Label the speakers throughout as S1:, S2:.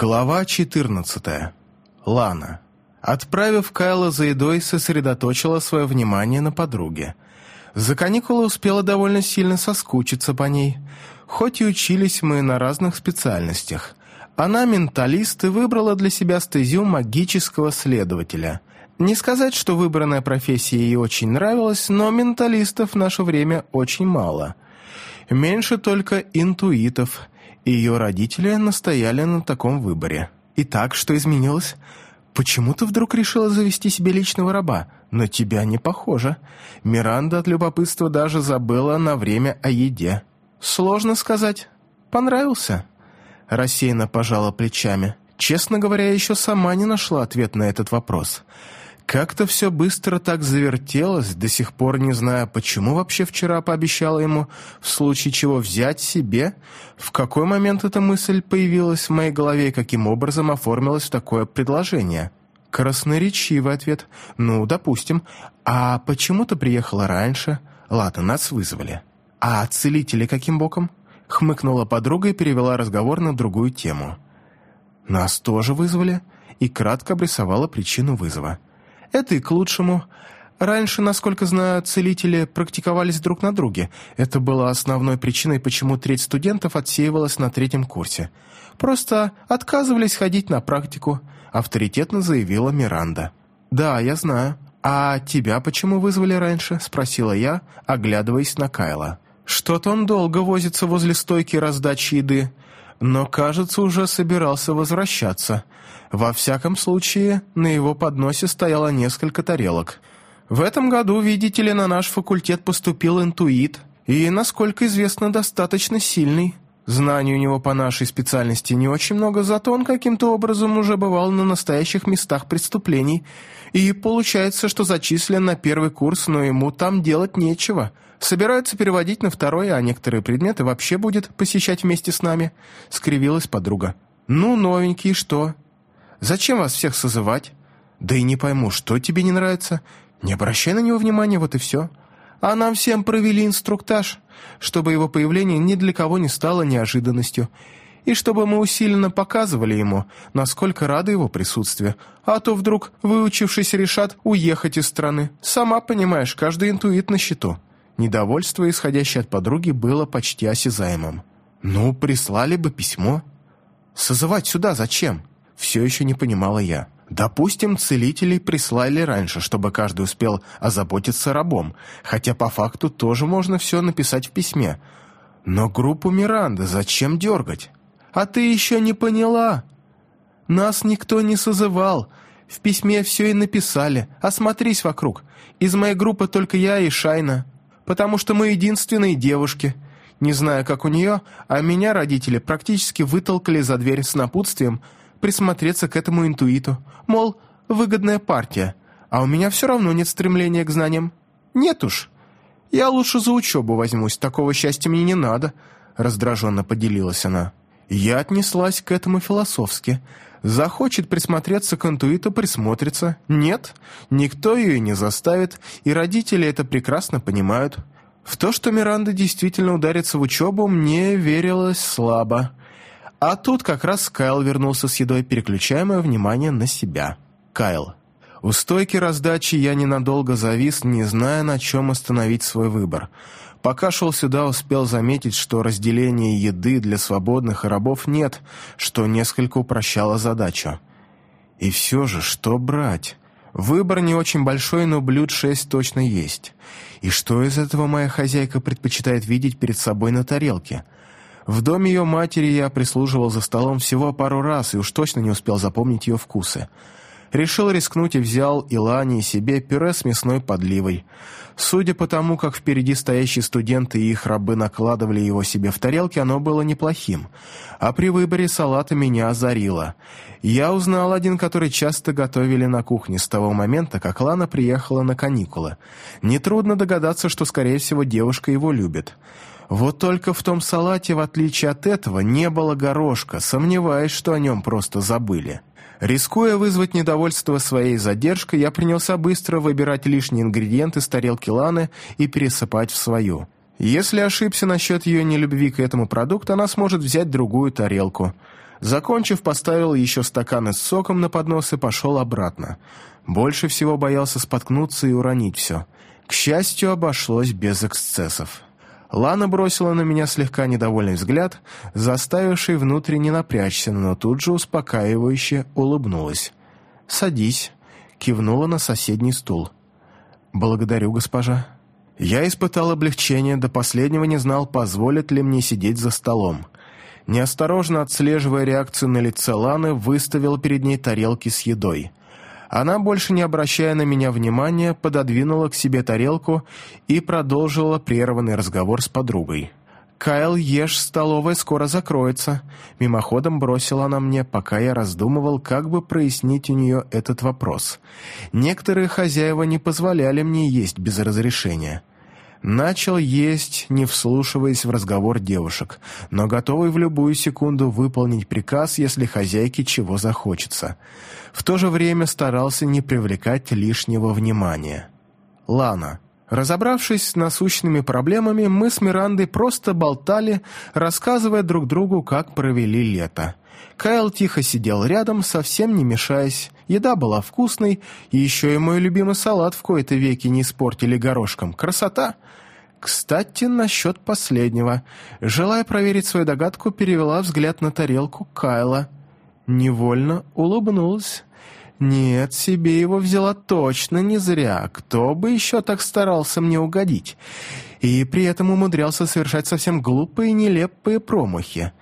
S1: Глава 14. Лана. Отправив Кайла за едой, сосредоточила свое внимание на подруге. За каникулы успела довольно сильно соскучиться по ней. Хоть и учились мы на разных специальностях. Она менталист и выбрала для себя стезю магического следователя. Не сказать, что выбранная профессия ей очень нравилась, но менталистов в наше время очень мало. Меньше только интуитов – ее родители настояли на таком выборе. Итак, что изменилось? Почему ты вдруг решила завести себе личного раба? На тебя не похоже. Миранда от любопытства даже забыла на время о еде. Сложно сказать. Понравился? Рассеянно пожала плечами. Честно говоря, еще сама не нашла ответ на этот вопрос. Как-то все быстро так завертелось, до сих пор не зная, почему вообще вчера пообещала ему в случае чего взять себе, в какой момент эта мысль появилась в моей голове и каким образом оформилось такое предложение. Красноречивый ответ. «Ну, допустим. А почему ты приехала раньше? Ладно, нас вызвали. А целители каким боком?» Хмыкнула подруга и перевела разговор на другую тему. «Нас тоже вызвали?» и кратко обрисовала причину вызова. Это и к лучшему. Раньше, насколько знаю, целители практиковались друг на друге. Это было основной причиной, почему треть студентов отсеивалась на третьем курсе. Просто отказывались ходить на практику, авторитетно заявила Миранда. «Да, я знаю. А тебя почему вызвали раньше?» – спросила я, оглядываясь на Кайла. «Что-то он долго возится возле стойки раздачи еды, но, кажется, уже собирался возвращаться». Во всяком случае, на его подносе стояло несколько тарелок. В этом году, видите ли, на наш факультет поступил интуит, и, насколько известно, достаточно сильный. Знаний у него по нашей специальности не очень много, зато он каким-то образом уже бывал на настоящих местах преступлений, и получается, что зачислен на первый курс, но ему там делать нечего. Собираются переводить на второй, а некоторые предметы вообще будет посещать вместе с нами», — скривилась подруга. «Ну, новенький, что? Зачем вас всех созывать? Да и не пойму, что тебе не нравится. Не обращай на него внимания, вот и все. А нам всем провели инструктаж, чтобы его появление ни для кого не стало неожиданностью, и чтобы мы усиленно показывали ему, насколько рады его присутствию, а то вдруг, выучившись, решат уехать из страны. Сама понимаешь, каждый интуит на счету». Недовольство, исходящее от подруги, было почти осязаемым. «Ну, прислали бы письмо». «Созывать сюда зачем?» все еще не понимала я. Допустим, целителей прислали раньше, чтобы каждый успел озаботиться рабом, хотя по факту тоже можно все написать в письме. Но группу Миранды зачем дергать? А ты еще не поняла? Нас никто не созывал. В письме все и написали. Осмотрись вокруг. Из моей группы только я и Шайна. Потому что мы единственные девушки. Не знаю, как у нее, а меня родители практически вытолкали за дверь с напутствием – присмотреться к этому интуиту. Мол, выгодная партия, а у меня все равно нет стремления к знаниям. Нет уж. Я лучше за учебу возьмусь, такого счастья мне не надо, раздраженно поделилась она. Я отнеслась к этому философски. Захочет присмотреться к интуиту, присмотрится. Нет, никто ее не заставит, и родители это прекрасно понимают. В то, что Миранда действительно ударится в учебу, мне верилось слабо. А тут как раз Кайл вернулся с едой, переключая мое внимание на себя. Кайл. У стойки раздачи я ненадолго завис, не зная, на чем остановить свой выбор. Пока шел сюда, успел заметить, что разделения еды для свободных и рабов нет, что несколько упрощало задачу. И все же, что брать? Выбор не очень большой, но блюд шесть точно есть. И что из этого моя хозяйка предпочитает видеть перед собой на тарелке – в доме ее матери я прислуживал за столом всего пару раз и уж точно не успел запомнить ее вкусы. Решил рискнуть и взял Илане и себе пюре с мясной подливой. Судя по тому, как впереди стоящие студенты и их рабы накладывали его себе в тарелки, оно было неплохим. А при выборе салата меня озарило. Я узнал один, который часто готовили на кухне с того момента, как Лана приехала на каникулы. Нетрудно догадаться, что, скорее всего, девушка его любит. Вот только в том салате, в отличие от этого, не было горошка, сомневаясь, что о нем просто забыли. Рискуя вызвать недовольство своей задержкой, я принялся быстро выбирать лишние ингредиенты с тарелки Ланы и пересыпать в свою. Если ошибся насчет ее нелюбви к этому продукту, она сможет взять другую тарелку. Закончив, поставил еще стаканы с соком на поднос и пошел обратно. Больше всего боялся споткнуться и уронить все. К счастью, обошлось без эксцессов. Лана бросила на меня слегка недовольный взгляд, заставивший внутренне напрячься, но тут же успокаивающе улыбнулась. «Садись», — кивнула на соседний стул. «Благодарю, госпожа». Я испытал облегчение, до последнего не знал, позволит ли мне сидеть за столом. Неосторожно отслеживая реакцию на лице Ланы, выставил перед ней тарелки с едой. Она, больше не обращая на меня внимания, пододвинула к себе тарелку и продолжила прерванный разговор с подругой. «Кайл, ешь, столовая скоро закроется», — мимоходом бросила она мне, пока я раздумывал, как бы прояснить у нее этот вопрос. Некоторые хозяева не позволяли мне есть без разрешения. Начал есть, не вслушиваясь в разговор девушек, но готовый в любую секунду выполнить приказ, если хозяйке чего захочется. В то же время старался не привлекать лишнего внимания. Лана. Разобравшись с насущными проблемами, мы с Мирандой просто болтали, рассказывая друг другу, как провели лето. Кайл тихо сидел рядом, совсем не мешаясь. Еда была вкусной, и еще и мой любимый салат в кои-то веки не испортили горошком. Красота! Кстати, насчет последнего. Желая проверить свою догадку, перевела взгляд на тарелку Кайла. Невольно улыбнулась. Нет, себе его взяла точно не зря. Кто бы еще так старался мне угодить? И при этом умудрялся совершать совсем глупые и нелепые промахи.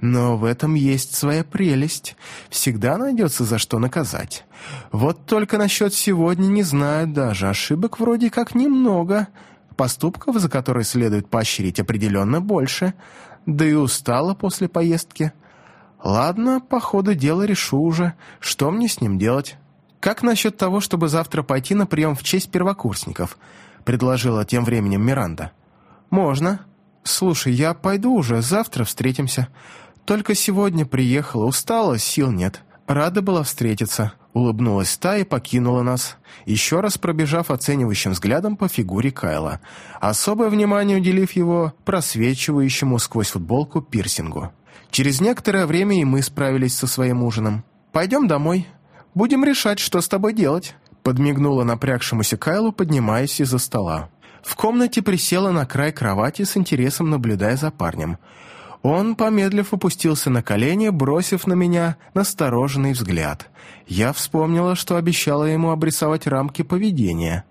S1: Но в этом есть своя прелесть. Всегда найдется за что наказать. Вот только насчет сегодня не знаю даже. Ошибок вроде как немного. Поступков, за которые следует поощрить, определенно больше. Да и устала после поездки. Ладно, по ходу дела решу уже, что мне с ним делать. Как насчет того, чтобы завтра пойти на прием в честь первокурсников? Предложила тем временем Миранда. Можно. Слушай, я пойду уже, завтра встретимся. Только сегодня приехала, устала, сил нет. Рада была встретиться. Улыбнулась та и покинула нас, еще раз пробежав оценивающим взглядом по фигуре Кайла, особое внимание уделив его просвечивающему сквозь футболку пирсингу. Через некоторое время и мы справились со своим ужином. «Пойдем домой. Будем решать, что с тобой делать», подмигнула напрягшемуся Кайлу, поднимаясь из-за стола. В комнате присела на край кровати с интересом, наблюдая за парнем. Он, помедлив, опустился на колени, бросив на меня настороженный взгляд. Я вспомнила, что обещала ему обрисовать рамки поведения.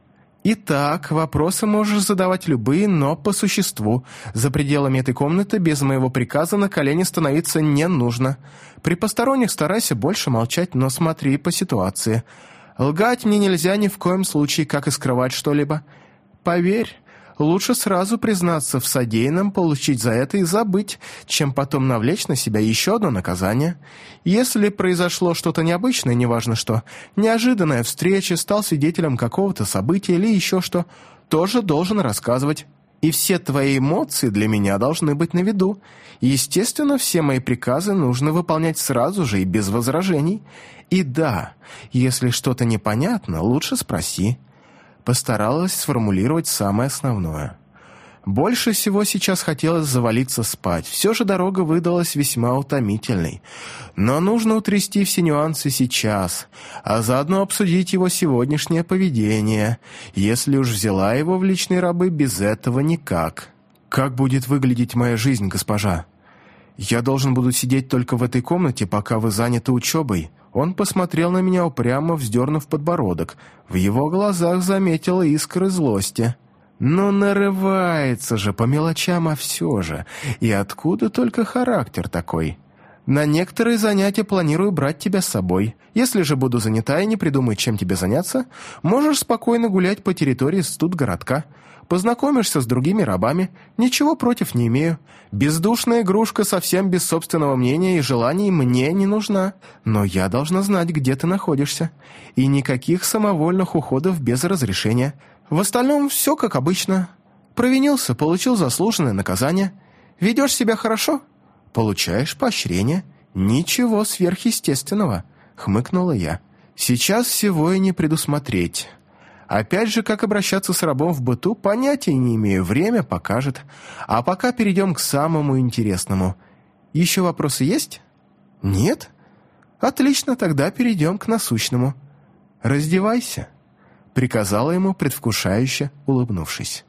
S1: «Итак, вопросы можешь задавать любые, но по существу. За пределами этой комнаты без моего приказа на колени становиться не нужно. При посторонних старайся больше молчать, но смотри по ситуации. Лгать мне нельзя ни в коем случае, как и скрывать что-либо. Поверь, Лучше сразу признаться в содеянном, получить за это и забыть, чем потом навлечь на себя еще одно наказание. Если произошло что-то необычное, неважно что, неожиданная встреча, стал свидетелем какого-то события или еще что, тоже должен рассказывать. И все твои эмоции для меня должны быть на виду. Естественно, все мои приказы нужно выполнять сразу же и без возражений. И да, если что-то непонятно, лучше спроси постаралась сформулировать самое основное. Больше всего сейчас хотелось завалиться спать. Все же дорога выдалась весьма утомительной. Но нужно утрясти все нюансы сейчас, а заодно обсудить его сегодняшнее поведение. Если уж взяла его в личные рабы, без этого никак. «Как будет выглядеть моя жизнь, госпожа? Я должен буду сидеть только в этой комнате, пока вы заняты учебой. Он посмотрел на меня упрямо, вздернув подбородок. В его глазах заметила искры злости. Но «Ну, нарывается же по мелочам, а все же. И откуда только характер такой? На некоторые занятия планирую брать тебя с собой. Если же буду занята и не придумаю, чем тебе заняться, можешь спокойно гулять по территории студгородка познакомишься с другими рабами, ничего против не имею. Бездушная игрушка совсем без собственного мнения и желаний мне не нужна, но я должна знать, где ты находишься. И никаких самовольных уходов без разрешения. В остальном все как обычно. Провинился, получил заслуженное наказание. Ведешь себя хорошо? Получаешь поощрение. Ничего сверхъестественного, хмыкнула я. Сейчас всего и не предусмотреть. Опять же, как обращаться с рабом в быту, понятия не имею, время покажет. А пока перейдем к самому интересному. Еще вопросы есть? Нет? Отлично, тогда перейдем к насущному. Раздевайся, приказала ему, предвкушающе улыбнувшись.